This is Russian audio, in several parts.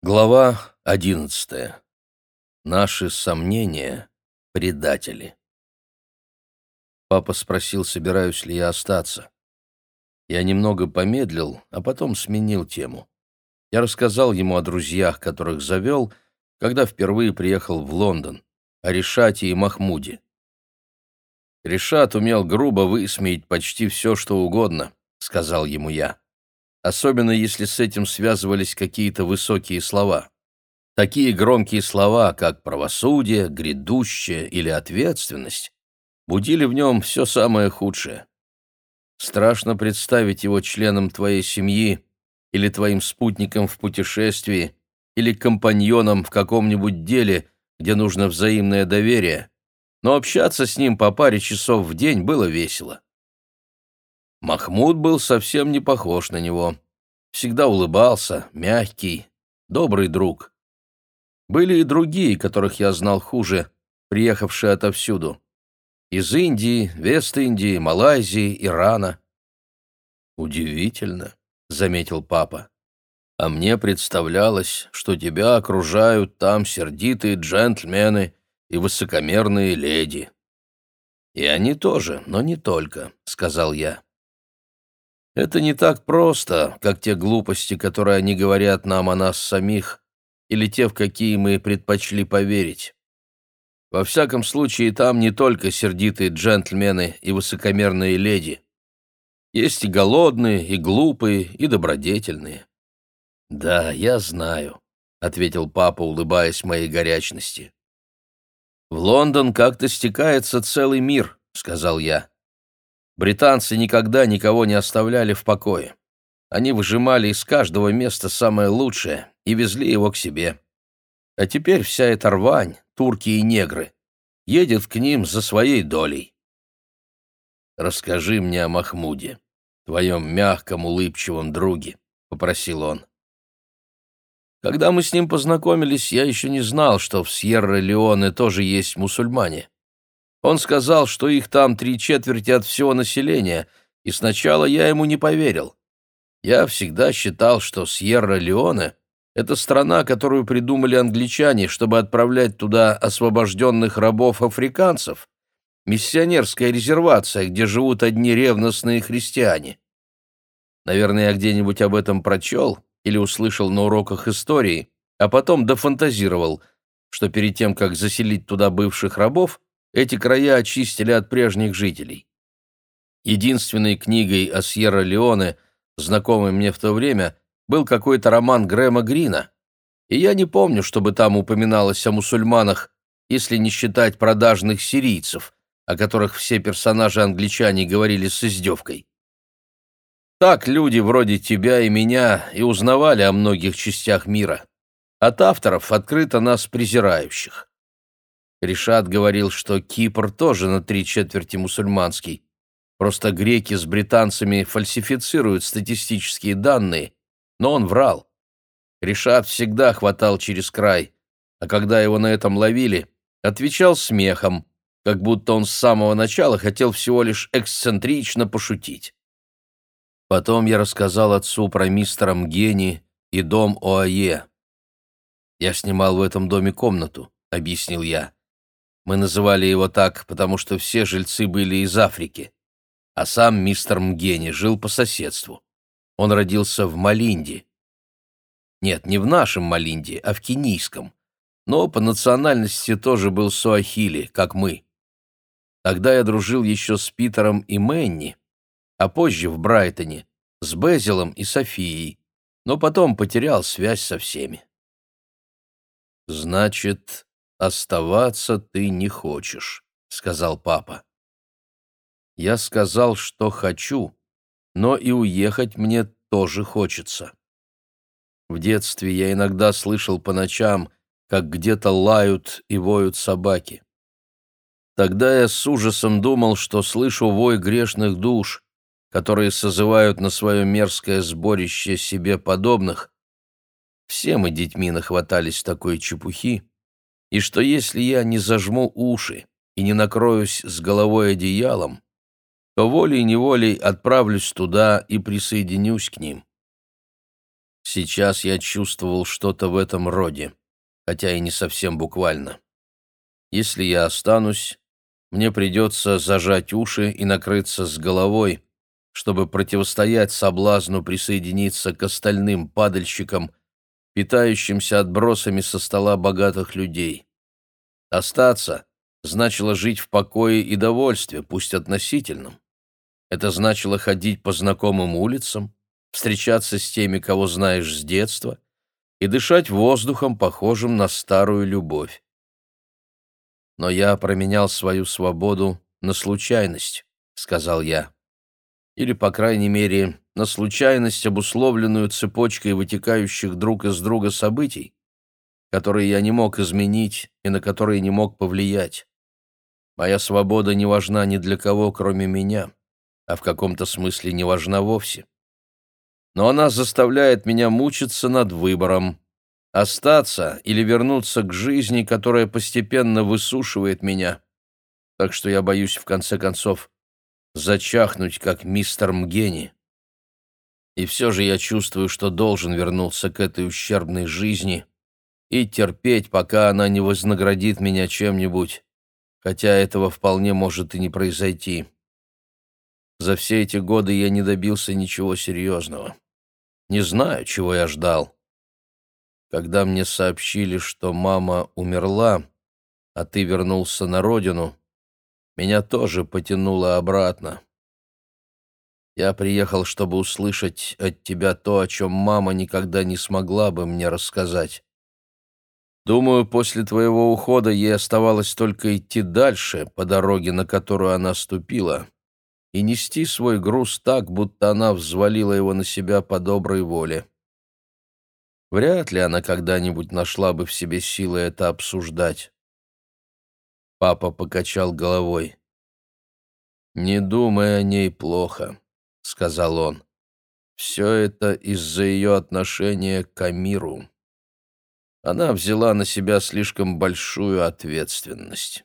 Глава одиннадцатая. Наши сомнения — предатели. Папа спросил, собираюсь ли я остаться. Я немного помедлил, а потом сменил тему. Я рассказал ему о друзьях, которых завел, когда впервые приехал в Лондон, о Решате и Махмуде. Решат умел грубо высмеять почти все, что угодно, — сказал ему я особенно если с этим связывались какие-то высокие слова. Такие громкие слова, как правосудие, грядущее или ответственность, будили в нем все самое худшее. Страшно представить его членом твоей семьи или твоим спутником в путешествии или компаньоном в каком-нибудь деле, где нужно взаимное доверие, но общаться с ним по паре часов в день было весело. Махмуд был совсем не похож на него. Всегда улыбался, мягкий, добрый друг. Были и другие, которых я знал хуже, приехавшие отовсюду. Из Индии, Вест-Индии, Малайзии, Ирана. «Удивительно», — заметил папа. «А мне представлялось, что тебя окружают там сердитые джентльмены и высокомерные леди». «И они тоже, но не только», — сказал я. Это не так просто, как те глупости, которые они говорят нам о нас самих, или те, в какие мы предпочли поверить. Во всяком случае, там не только сердитые джентльмены и высокомерные леди. Есть и голодные, и глупые, и добродетельные. «Да, я знаю», — ответил папа, улыбаясь моей горячности. «В Лондон как-то стекается целый мир», — сказал я. Британцы никогда никого не оставляли в покое. Они выжимали из каждого места самое лучшее и везли его к себе. А теперь вся эта рвань, турки и негры, едет к ним за своей долей. «Расскажи мне о Махмуде, твоем мягком, улыбчивом друге», — попросил он. Когда мы с ним познакомились, я еще не знал, что в Сьерра-Леоне тоже есть мусульмане. Он сказал, что их там три четверти от всего населения, и сначала я ему не поверил. Я всегда считал, что Сьерра-Леоне — это страна, которую придумали англичане, чтобы отправлять туда освобожденных рабов-африканцев, миссионерская резервация, где живут одни ревностные христиане. Наверное, я где-нибудь об этом прочел или услышал на уроках истории, а потом дофантазировал, что перед тем, как заселить туда бывших рабов, эти края очистили от прежних жителей. Единственной книгой о Сьерра-Леоне, знакомой мне в то время, был какой-то роман Грэма Грина, и я не помню, чтобы там упоминалось о мусульманах, если не считать продажных сирийцев, о которых все персонажи англичане говорили с издевкой. Так люди вроде тебя и меня и узнавали о многих частях мира, от авторов, открыто нас презирающих. Ришат говорил, что Кипр тоже на три четверти мусульманский. Просто греки с британцами фальсифицируют статистические данные, но он врал. Ришат всегда хватал через край, а когда его на этом ловили, отвечал смехом, как будто он с самого начала хотел всего лишь эксцентрично пошутить. Потом я рассказал отцу про мистера Мгени и дом ОАЕ. «Я снимал в этом доме комнату», — объяснил я. Мы называли его так, потому что все жильцы были из Африки, а сам мистер Мгени жил по соседству. Он родился в Малинде. Нет, не в нашем Малинде, а в кенийском, но по национальности тоже был суахили, как мы. Тогда я дружил еще с Питером и Мэнни, а позже в Брайтоне с Безилом и Софией, но потом потерял связь со всеми. «Значит, «Оставаться ты не хочешь», — сказал папа. Я сказал, что хочу, но и уехать мне тоже хочется. В детстве я иногда слышал по ночам, как где-то лают и воют собаки. Тогда я с ужасом думал, что слышу вой грешных душ, которые созывают на свое мерзкое сборище себе подобных. Все мы детьми нахватались такой чепухи, и что если я не зажму уши и не накроюсь с головой одеялом, то волей-неволей отправлюсь туда и присоединюсь к ним. Сейчас я чувствовал что-то в этом роде, хотя и не совсем буквально. Если я останусь, мне придется зажать уши и накрыться с головой, чтобы противостоять соблазну присоединиться к остальным падальщикам, питающимся отбросами со стола богатых людей. Остаться значило жить в покое и довольстве, пусть относительном. Это значило ходить по знакомым улицам, встречаться с теми, кого знаешь с детства, и дышать воздухом, похожим на старую любовь. Но я променял свою свободу на случайность, сказал я. Или, по крайней мере, на случайность, обусловленную цепочкой вытекающих друг из друга событий, которые я не мог изменить и на которые не мог повлиять. Моя свобода не важна ни для кого, кроме меня, а в каком-то смысле не важна вовсе. Но она заставляет меня мучиться над выбором — остаться или вернуться к жизни, которая постепенно высушивает меня. Так что я боюсь, в конце концов, зачахнуть, как мистер Мгени. И все же я чувствую, что должен вернуться к этой ущербной жизни и терпеть, пока она не вознаградит меня чем-нибудь, хотя этого вполне может и не произойти. За все эти годы я не добился ничего серьезного. Не знаю, чего я ждал. Когда мне сообщили, что мама умерла, а ты вернулся на родину, меня тоже потянуло обратно. Я приехал, чтобы услышать от тебя то, о чем мама никогда не смогла бы мне рассказать. Думаю, после твоего ухода ей оставалось только идти дальше по дороге, на которую она ступила, и нести свой груз так, будто она взвалила его на себя по доброй воле. Вряд ли она когда-нибудь нашла бы в себе силы это обсуждать. Папа покачал головой. «Не думай о ней плохо», — сказал он. «Все это из-за ее отношения к Амиру» она взяла на себя слишком большую ответственность.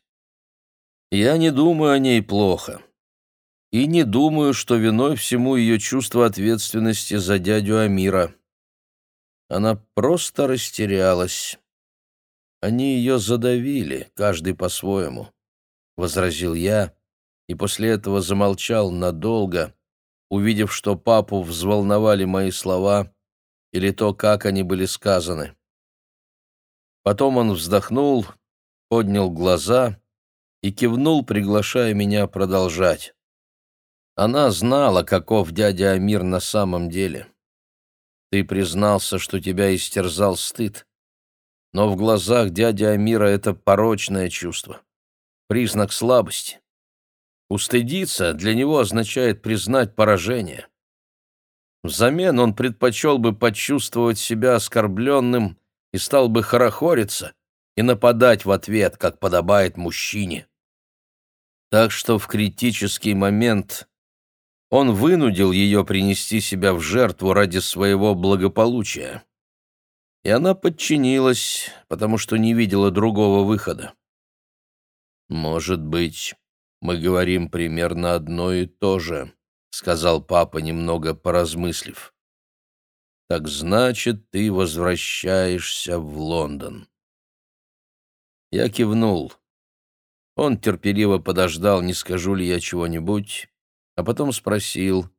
Я не думаю о ней плохо. И не думаю, что виной всему ее чувство ответственности за дядю Амира. Она просто растерялась. Они ее задавили, каждый по-своему, — возразил я, и после этого замолчал надолго, увидев, что папу взволновали мои слова или то, как они были сказаны. Потом он вздохнул, поднял глаза и кивнул, приглашая меня продолжать. Она знала, каков дядя Амир на самом деле. Ты признался, что тебя истерзал стыд, но в глазах дяди Амира это порочное чувство, признак слабости. Устыдиться для него означает признать поражение. Взамен он предпочел бы почувствовать себя оскорбленным и стал бы хорохориться и нападать в ответ, как подобает мужчине. Так что в критический момент он вынудил ее принести себя в жертву ради своего благополучия. И она подчинилась, потому что не видела другого выхода. «Может быть, мы говорим примерно одно и то же», — сказал папа, немного поразмыслив. Так значит, ты возвращаешься в Лондон. Я кивнул. Он терпеливо подождал, не скажу ли я чего-нибудь, а потом спросил,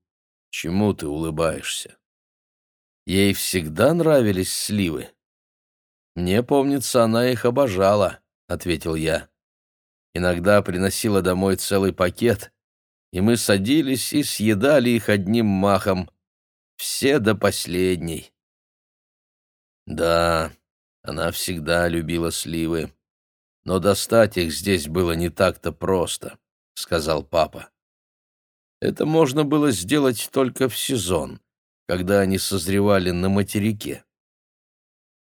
чему ты улыбаешься. Ей всегда нравились сливы. Мне помнится, она их обожала, ответил я. Иногда приносила домой целый пакет, и мы садились и съедали их одним махом, все до последней. Да, она всегда любила сливы, но достать их здесь было не так-то просто, сказал папа. Это можно было сделать только в сезон, когда они созревали на материке.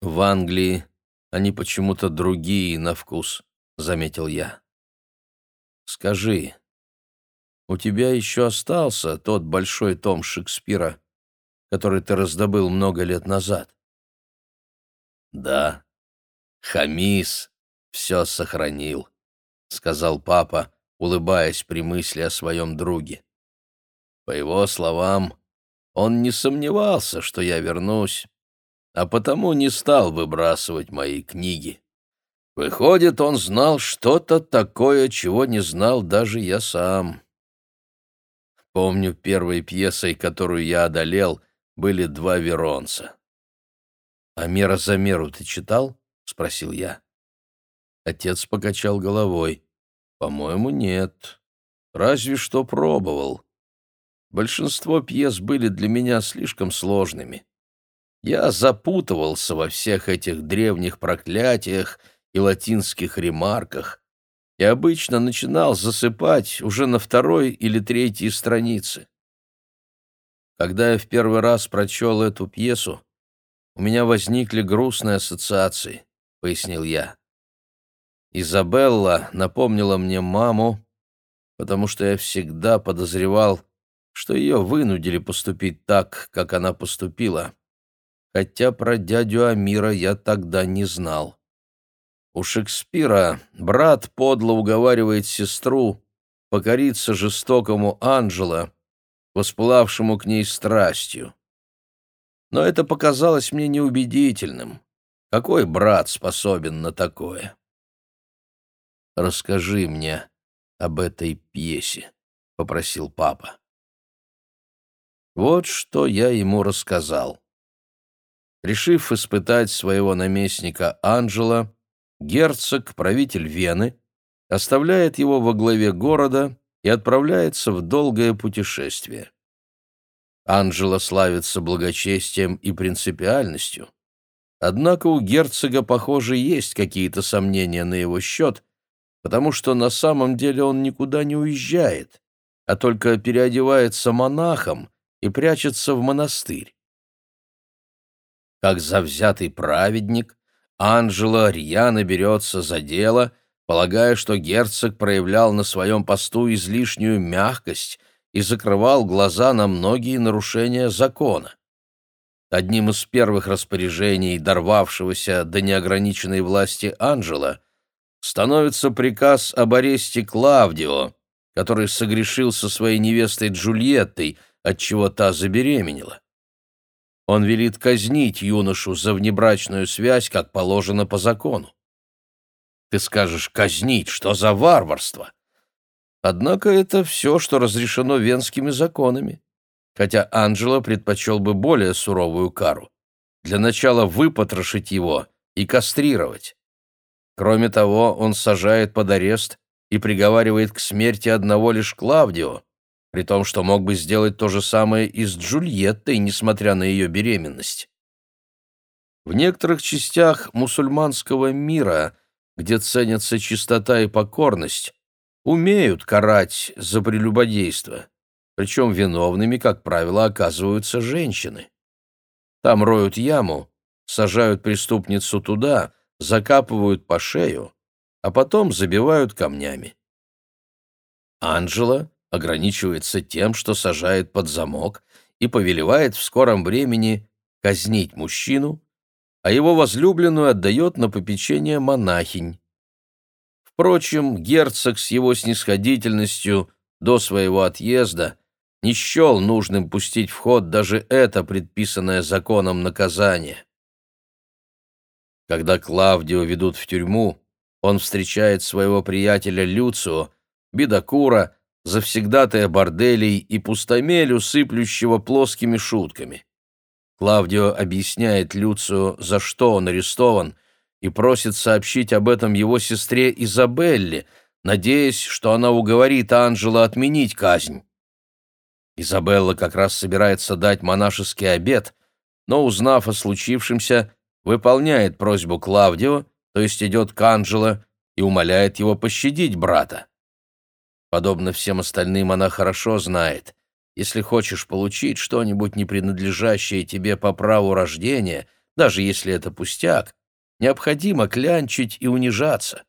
В Англии они почему-то другие на вкус, заметил я. Скажи, у тебя еще остался тот большой том Шекспира который ты раздобыл много лет назад. Да, Хамис все сохранил, сказал папа, улыбаясь при мысли о своем друге. По его словам, он не сомневался, что я вернусь, а потому не стал выбрасывать мои книги. Выходит, он знал что-то такое, чего не знал даже я сам. Помню, первой пьесой, которую я одолел, были два Веронца. «А «Мера за меру» ты читал?» — спросил я. Отец покачал головой. «По-моему, нет. Разве что пробовал. Большинство пьес были для меня слишком сложными. Я запутывался во всех этих древних проклятиях и латинских ремарках и обычно начинал засыпать уже на второй или третьей странице. Когда я в первый раз прочел эту пьесу, у меня возникли грустные ассоциации, — пояснил я. Изабелла напомнила мне маму, потому что я всегда подозревал, что ее вынудили поступить так, как она поступила, хотя про дядю Амира я тогда не знал. У Шекспира брат подло уговаривает сестру покориться жестокому Анджело, воспылавшему к ней страстью. Но это показалось мне неубедительным. Какой брат способен на такое? «Расскажи мне об этой пьесе», — попросил папа. Вот что я ему рассказал. Решив испытать своего наместника Анджела, герцог, правитель Вены, оставляет его во главе города и отправляется в долгое путешествие. Анджело славится благочестием и принципиальностью. Однако у герцога, похоже, есть какие-то сомнения на его счет, потому что на самом деле он никуда не уезжает, а только переодевается монахом и прячется в монастырь. Как завзятый праведник, Анжела рьяно берется за дело, полагая, что герцог проявлял на своем посту излишнюю мягкость и закрывал глаза на многие нарушения закона. Одним из первых распоряжений, дорвавшегося до неограниченной власти Анжела, становится приказ об аресте Клавдио, который согрешил со своей невестой Джульеттой, отчего та забеременела. Он велит казнить юношу за внебрачную связь, как положено по закону. Ты скажешь «казнить», что за варварство? Однако это все, что разрешено венскими законами, хотя Анджело предпочел бы более суровую кару. Для начала выпотрошить его и кастрировать. Кроме того, он сажает под арест и приговаривает к смерти одного лишь Клавдио, при том, что мог бы сделать то же самое и с Джульеттой, несмотря на ее беременность. В некоторых частях мусульманского мира, где ценятся чистота и покорность, умеют карать за прелюбодейство, причем виновными, как правило, оказываются женщины. Там роют яму, сажают преступницу туда — закапывают по шею, а потом забивают камнями. Анжела ограничивается тем, что сажает под замок и повелевает в скором времени казнить мужчину, а его возлюбленную отдает на попечение монахинь. Впрочем, герцог с его снисходительностью до своего отъезда не счел нужным пустить в ход даже это предписанное законом наказание. Когда Клавдио ведут в тюрьму, он встречает своего приятеля Люцио, бедокура, завсегдатая борделей и пустомелю, сыплющего плоскими шутками. Клавдио объясняет Люцио, за что он арестован, и просит сообщить об этом его сестре Изабелле, надеясь, что она уговорит Анжела отменить казнь. Изабелла как раз собирается дать монашеский обет, но, узнав о случившемся, выполняет просьбу Клавдио, то есть идет к Анджело и умоляет его пощадить брата. Подобно всем остальным, она хорошо знает, если хочешь получить что-нибудь, не принадлежащее тебе по праву рождения, даже если это пустяк, необходимо клянчить и унижаться.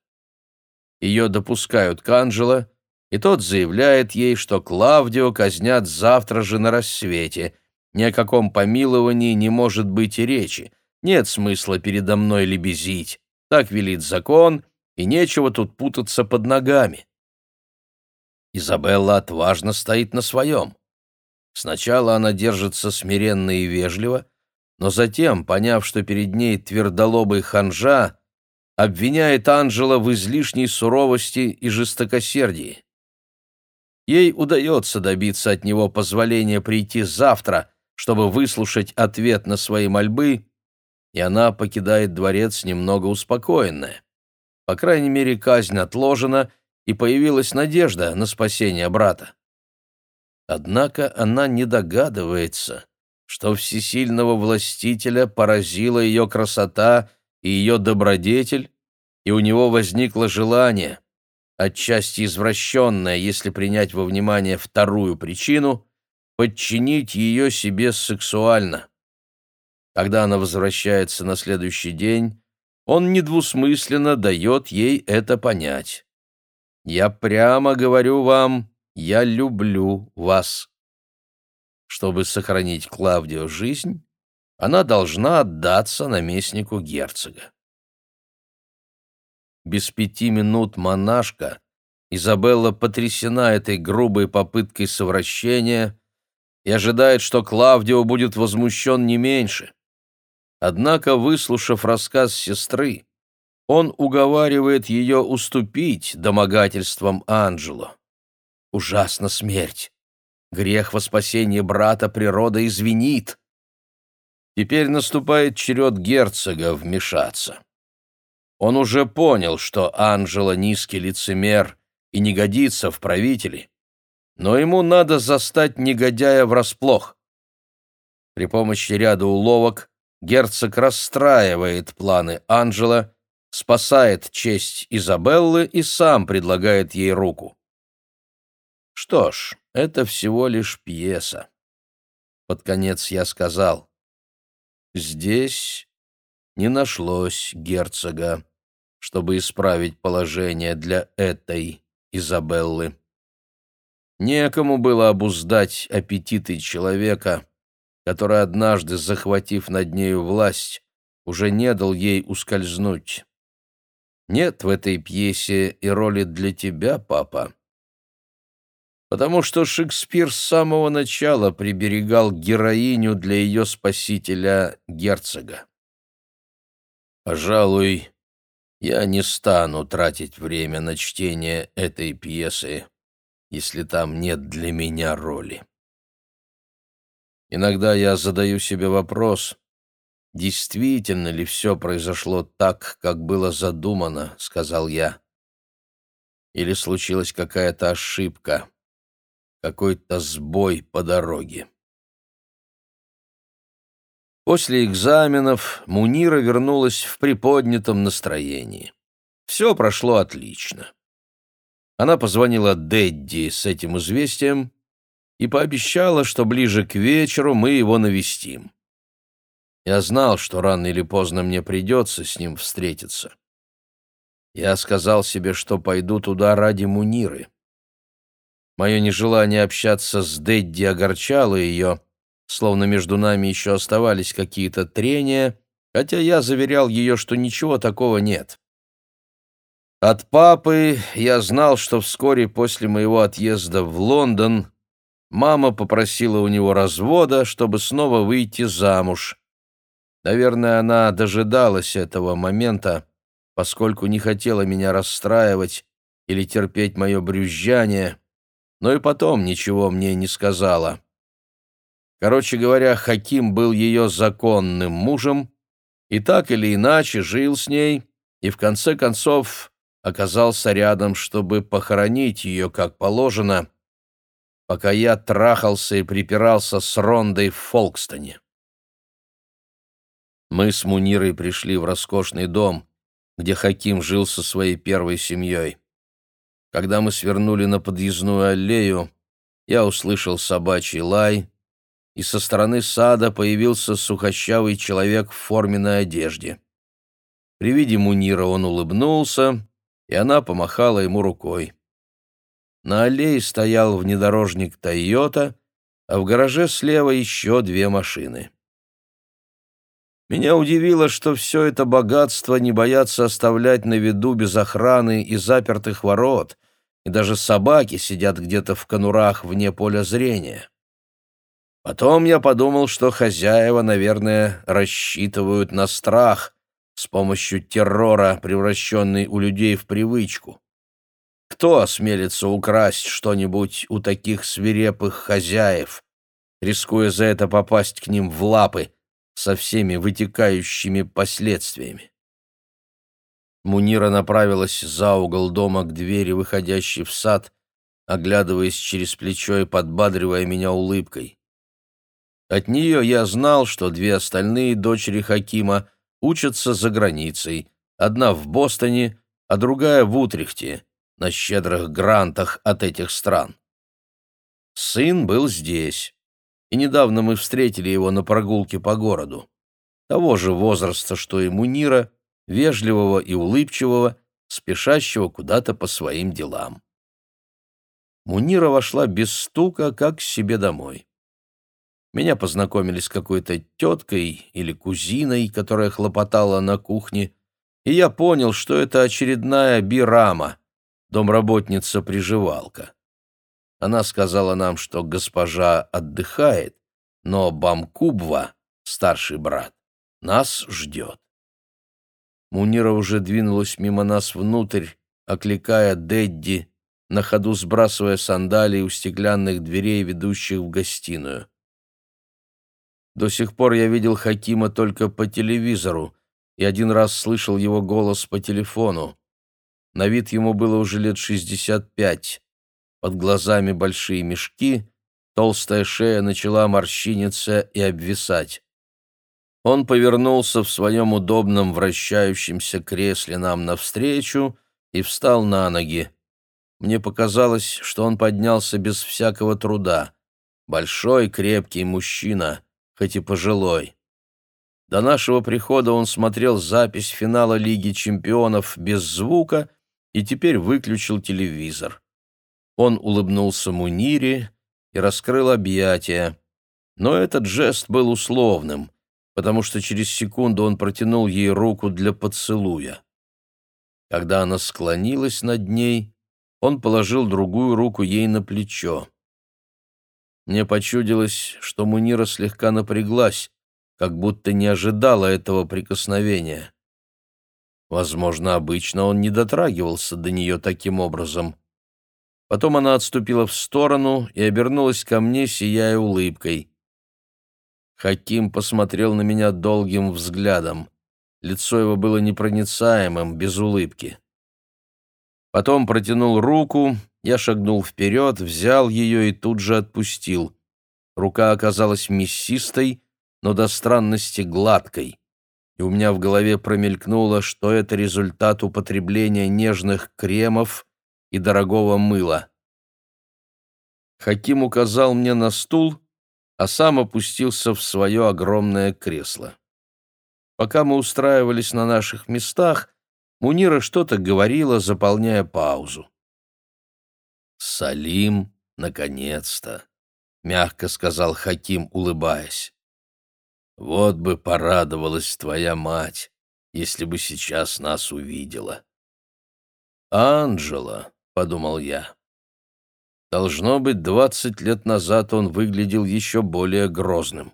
Ее допускают к Анджело, и тот заявляет ей, что Клавдио казнят завтра же на рассвете, ни о каком помиловании не может быть и речи, нет смысла передо мной лебезить. Так велит закон, и нечего тут путаться под ногами. Изабелла отважно стоит на своем. Сначала она держится смиренно и вежливо, но затем, поняв, что перед ней твердолобый ханжа, обвиняет Анжела в излишней суровости и жестокосердии. Ей удается добиться от него позволения прийти завтра, чтобы выслушать ответ на свои мольбы, и она покидает дворец немного успокоенная. По крайней мере, казнь отложена, и появилась надежда на спасение брата. Однако она не догадывается, что всесильного властителя поразила ее красота и ее добродетель, и у него возникло желание, отчасти извращенное, если принять во внимание вторую причину, подчинить ее себе сексуально. Когда она возвращается на следующий день, он недвусмысленно дает ей это понять. «Я прямо говорю вам, я люблю вас». Чтобы сохранить Клавдию жизнь, она должна отдаться наместнику герцога. Без пяти минут монашка, Изабелла потрясена этой грубой попыткой совращения и ожидает, что Клавдио будет возмущен не меньше. Однако, выслушав рассказ сестры, он уговаривает ее уступить домогательствам Анджело. Ужасна смерть. Грех во спасение брата природа извинит. Теперь наступает черед герцога вмешаться. Он уже понял, что Анжела низкий лицемер и не годится в правители, но ему надо застать негодяя врасплох. При помощи ряда уловок герцог расстраивает планы Анжела, спасает честь Изабеллы и сам предлагает ей руку. Что ж, это всего лишь пьеса. Под конец я сказал, здесь не нашлось герцога, чтобы исправить положение для этой Изабеллы. Некому было обуздать аппетиты человека, который, однажды захватив над нею власть, уже не дал ей ускользнуть. Нет в этой пьесе и роли для тебя, папа потому что Шекспир с самого начала приберегал героиню для ее спасителя герцога. Пожалуй, я не стану тратить время на чтение этой пьесы, если там нет для меня роли. Иногда я задаю себе вопрос, действительно ли все произошло так, как было задумано, сказал я. Или случилась какая-то ошибка какой-то сбой по дороге. После экзаменов Мунира вернулась в приподнятом настроении. Все прошло отлично. Она позвонила Дэдди с этим известием и пообещала, что ближе к вечеру мы его навестим. Я знал, что рано или поздно мне придется с ним встретиться. Я сказал себе, что пойду туда ради Муниры. Мое нежелание общаться с Дэдди огорчало ее, словно между нами еще оставались какие-то трения, хотя я заверял ее, что ничего такого нет. От папы я знал, что вскоре после моего отъезда в Лондон мама попросила у него развода, чтобы снова выйти замуж. Наверное, она дожидалась этого момента, поскольку не хотела меня расстраивать или терпеть мое брюзжание, но и потом ничего мне не сказала. Короче говоря, Хаким был ее законным мужем и так или иначе жил с ней и в конце концов оказался рядом, чтобы похоронить ее как положено, пока я трахался и припирался с Рондой в Фолкстоне. Мы с Мунирой пришли в роскошный дом, где Хаким жил со своей первой семьей. Когда мы свернули на подъездную аллею, я услышал собачий лай, и со стороны сада появился сухощавый человек в форменной одежде. При виде Мунира он улыбнулся, и она помахала ему рукой. На аллее стоял внедорожник «Тойота», а в гараже слева еще две машины. Меня удивило, что все это богатство не боятся оставлять на виду без охраны и запертых ворот, и даже собаки сидят где-то в конурах вне поля зрения. Потом я подумал, что хозяева, наверное, рассчитывают на страх с помощью террора, превращенный у людей в привычку. Кто осмелится украсть что-нибудь у таких свирепых хозяев, рискуя за это попасть к ним в лапы со всеми вытекающими последствиями? Мунира направилась за угол дома к двери, выходящей в сад, оглядываясь через плечо и подбадривая меня улыбкой. От нее я знал, что две остальные дочери Хакима учатся за границей, одна в Бостоне, а другая в Утрехте, на щедрых грантах от этих стран. Сын был здесь, и недавно мы встретили его на прогулке по городу. Того же возраста, что и Мунира, вежливого и улыбчивого, спешащего куда-то по своим делам. Мунира вошла без стука, как к себе домой. Меня познакомили с какой-то теткой или кузиной, которая хлопотала на кухне, и я понял, что это очередная бирама, домработница-приживалка. Она сказала нам, что госпожа отдыхает, но Бамкубва, старший брат, нас ждет. Мунира уже двинулась мимо нас внутрь, окликая Дэдди, на ходу сбрасывая сандалии у стеклянных дверей, ведущих в гостиную. До сих пор я видел Хакима только по телевизору и один раз слышал его голос по телефону. На вид ему было уже лет шестьдесят пять. Под глазами большие мешки, толстая шея начала морщиниться и обвисать. Он повернулся в своем удобном вращающемся кресле нам навстречу и встал на ноги. Мне показалось, что он поднялся без всякого труда. Большой крепкий мужчина — хоть и пожилой. До нашего прихода он смотрел запись финала Лиги чемпионов без звука и теперь выключил телевизор. Он улыбнулся Мунире и раскрыл объятия, но этот жест был условным, потому что через секунду он протянул ей руку для поцелуя. Когда она склонилась над ней, он положил другую руку ей на плечо. Мне почудилось, что Мунира слегка напряглась, как будто не ожидала этого прикосновения. Возможно, обычно он не дотрагивался до нее таким образом. Потом она отступила в сторону и обернулась ко мне, сияя улыбкой. Хаким посмотрел на меня долгим взглядом. Лицо его было непроницаемым, без улыбки. Потом протянул руку я шагнул вперед, взял ее и тут же отпустил. Рука оказалась мясистой, но до странности гладкой, и у меня в голове промелькнуло, что это результат употребления нежных кремов и дорогого мыла. Хаким указал мне на стул, а сам опустился в свое огромное кресло. Пока мы устраивались на наших местах, Мунира что-то говорила, заполняя паузу. «Салим, наконец-то!» — мягко сказал Хаким, улыбаясь. «Вот бы порадовалась твоя мать, если бы сейчас нас увидела». «Анджела», — подумал я. Должно быть, двадцать лет назад он выглядел еще более грозным.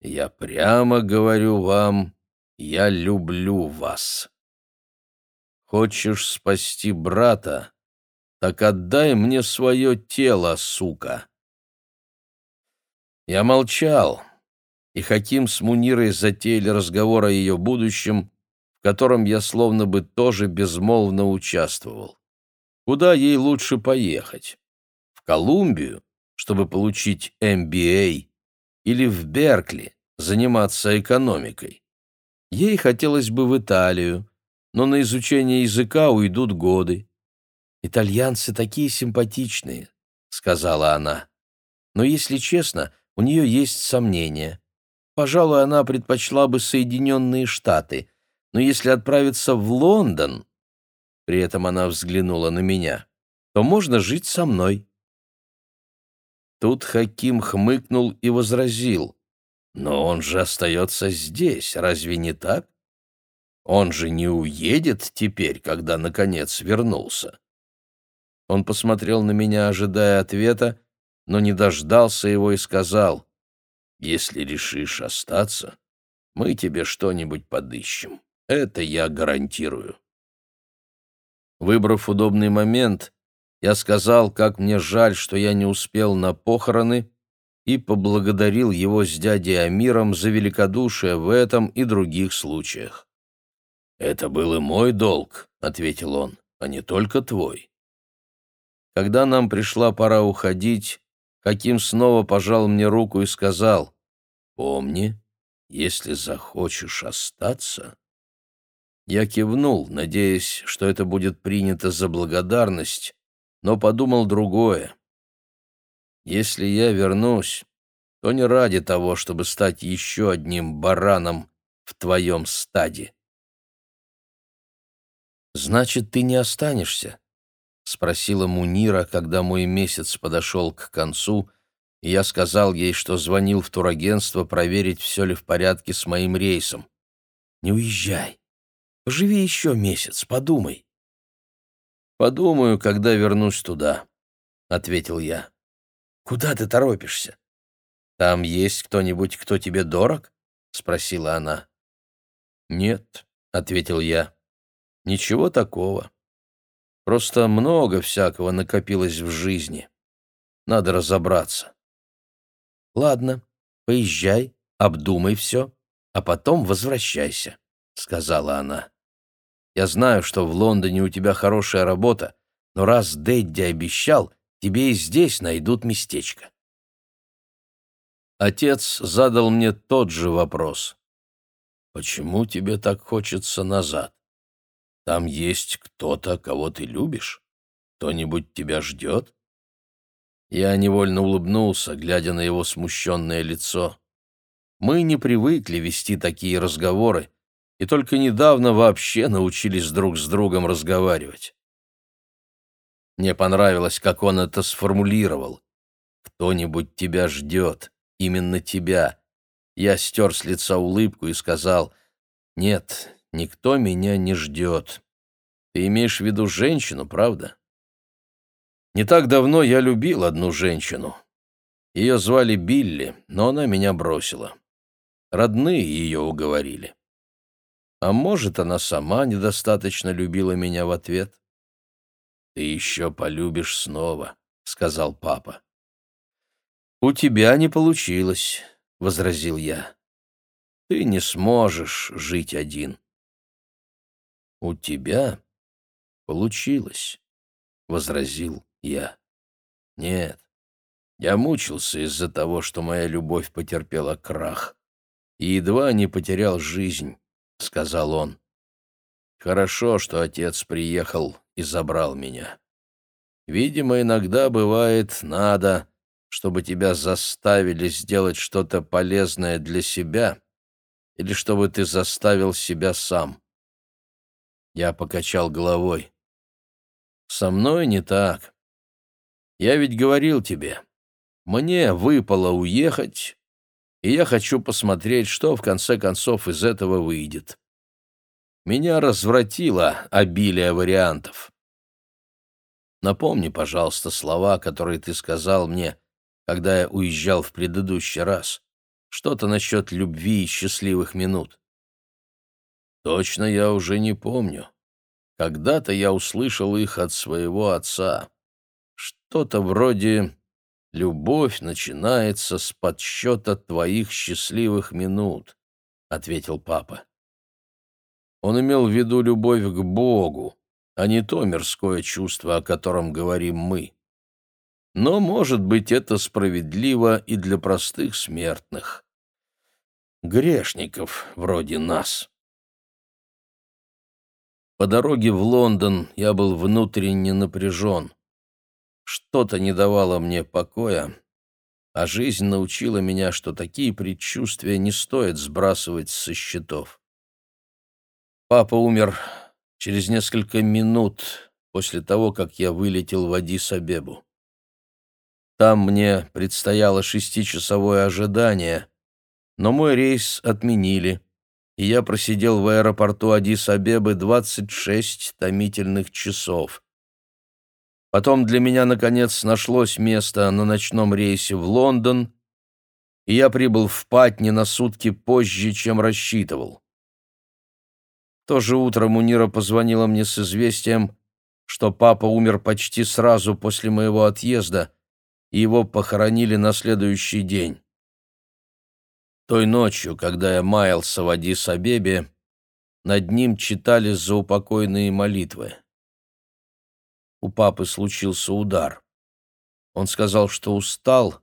«Я прямо говорю вам, я люблю вас. Хочешь спасти брата?» так отдай мне свое тело, сука. Я молчал, и Хаким с Мунирой затеяли разговор о ее будущем, в котором я словно бы тоже безмолвно участвовал. Куда ей лучше поехать? В Колумбию, чтобы получить MBA, или в Беркли, заниматься экономикой? Ей хотелось бы в Италию, но на изучение языка уйдут годы. «Итальянцы такие симпатичные», — сказала она. «Но, если честно, у нее есть сомнения. Пожалуй, она предпочла бы Соединенные Штаты, но если отправиться в Лондон...» При этом она взглянула на меня. «То можно жить со мной». Тут Хаким хмыкнул и возразил. «Но он же остается здесь, разве не так? Он же не уедет теперь, когда, наконец, вернулся». Он посмотрел на меня, ожидая ответа, но не дождался его и сказал, «Если решишь остаться, мы тебе что-нибудь подыщем. Это я гарантирую». Выбрав удобный момент, я сказал, как мне жаль, что я не успел на похороны, и поблагодарил его с дядей Амиром за великодушие в этом и других случаях. «Это был и мой долг», — ответил он, — «а не только твой». Когда нам пришла пора уходить, Хаким снова пожал мне руку и сказал, «Помни, если захочешь остаться...» Я кивнул, надеясь, что это будет принято за благодарность, но подумал другое. Если я вернусь, то не ради того, чтобы стать еще одним бараном в твоем стаде. «Значит, ты не останешься?» — спросила Мунира, когда мой месяц подошел к концу, и я сказал ей, что звонил в турагентство проверить, все ли в порядке с моим рейсом. «Не уезжай. Поживи еще месяц, подумай». «Подумаю, когда вернусь туда», — ответил я. «Куда ты торопишься? Там есть кто-нибудь, кто тебе дорог?» — спросила она. «Нет», — ответил я. «Ничего такого. Просто много всякого накопилось в жизни. Надо разобраться». «Ладно, поезжай, обдумай все, а потом возвращайся», — сказала она. «Я знаю, что в Лондоне у тебя хорошая работа, но раз Дэдди обещал, тебе и здесь найдут местечко. Отец задал мне тот же вопрос. «Почему тебе так хочется назад? Там есть кто-то, кого ты любишь? Кто-нибудь тебя ждет?» Я невольно улыбнулся, глядя на его смущенное лицо. Мы не привыкли вести такие разговоры, и только недавно вообще научились друг с другом разговаривать. Мне понравилось, как он это сформулировал. «Кто-нибудь тебя ждет, именно тебя». Я стер с лица улыбку и сказал, «Нет, никто меня не ждет. Ты имеешь в виду женщину, правда?» Не так давно я любил одну женщину. Ее звали Билли, но она меня бросила. Родные ее уговорили. А может, она сама недостаточно любила меня в ответ? «Ты еще полюбишь снова», — сказал папа. «У тебя не получилось», — возразил я. «Ты не сможешь жить один». «У тебя получилось», — возразил я. «Нет, я мучился из-за того, что моя любовь потерпела крах, и едва не потерял жизнь», — сказал он. «Хорошо, что отец приехал и забрал меня. Видимо, иногда бывает надо, чтобы тебя заставили сделать что-то полезное для себя или чтобы ты заставил себя сам. Я покачал головой. Со мной не так. Я ведь говорил тебе, мне выпало уехать, и я хочу посмотреть, что в конце концов из этого выйдет. Меня развратило обилие вариантов. Напомни, пожалуйста, слова, которые ты сказал мне, когда я уезжал в предыдущий раз. Что-то насчет любви и счастливых минут. Точно я уже не помню. Когда-то я услышал их от своего отца. Что-то вроде «Любовь начинается с подсчета твоих счастливых минут», — ответил папа. Он имел в виду любовь к Богу, а не то мирское чувство, о котором говорим мы. Но, может быть, это справедливо и для простых смертных. Грешников вроде нас. По дороге в Лондон я был внутренне напряжен. Что-то не давало мне покоя, а жизнь научила меня, что такие предчувствия не стоит сбрасывать со счетов. Папа умер через несколько минут после того, как я вылетел в Адис-Абебу. Там мне предстояло шестичасовое ожидание, но мой рейс отменили, и я просидел в аэропорту Адис-Абебы 26 томительных часов. Потом для меня, наконец, нашлось место на ночном рейсе в Лондон, и я прибыл в Патни на сутки позже, чем рассчитывал. То же утро Мунира позвонила мне с известием, что папа умер почти сразу после моего отъезда, и его похоронили на следующий день. Той ночью, когда я маялся в Адис-Абебе, над ним читали заупокойные молитвы. У папы случился удар. Он сказал, что устал,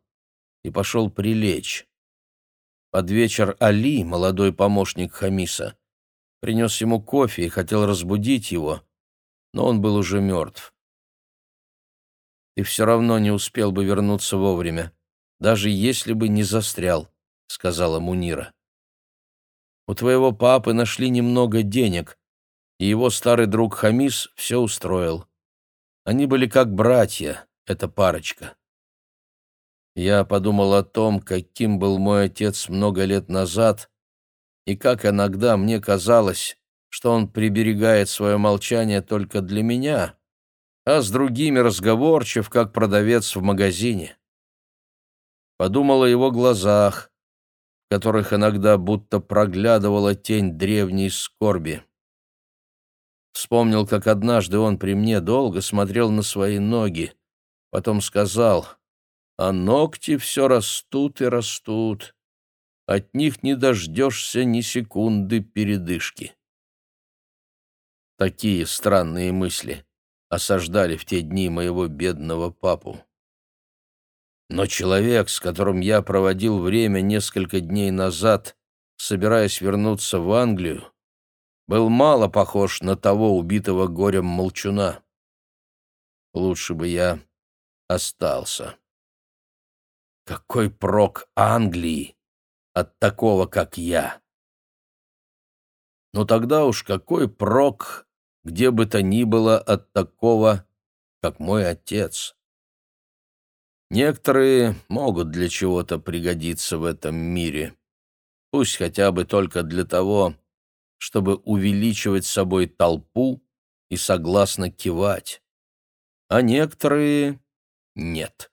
и пошел прилечь. Под вечер Али, молодой помощник Хамиса, принес ему кофе и хотел разбудить его, но он был уже мертв. Ты все равно не успел бы вернуться вовремя, даже если бы не застрял. — сказала Мунира. «У твоего папы нашли немного денег, и его старый друг Хамис все устроил. Они были как братья, эта парочка. Я подумал о том, каким был мой отец много лет назад, и как иногда мне казалось, что он приберегает свое молчание только для меня, а с другими разговорчив, как продавец в магазине. Подумал о его глазах, которых иногда будто проглядывала тень древней скорби. Вспомнил, как однажды он при мне долго смотрел на свои ноги, потом сказал, «А ногти все растут и растут, от них не дождешься ни секунды передышки». Такие странные мысли осаждали в те дни моего бедного папу. Но человек, с которым я проводил время несколько дней назад, собираясь вернуться в Англию, был мало похож на того убитого горем молчуна. Лучше бы я остался. Какой прок Англии от такого, как я? Но тогда уж какой прок, где бы то ни было, от такого, как мой отец? Некоторые могут для чего-то пригодиться в этом мире, пусть хотя бы только для того, чтобы увеличивать собой толпу и согласно кивать, а некоторые — нет.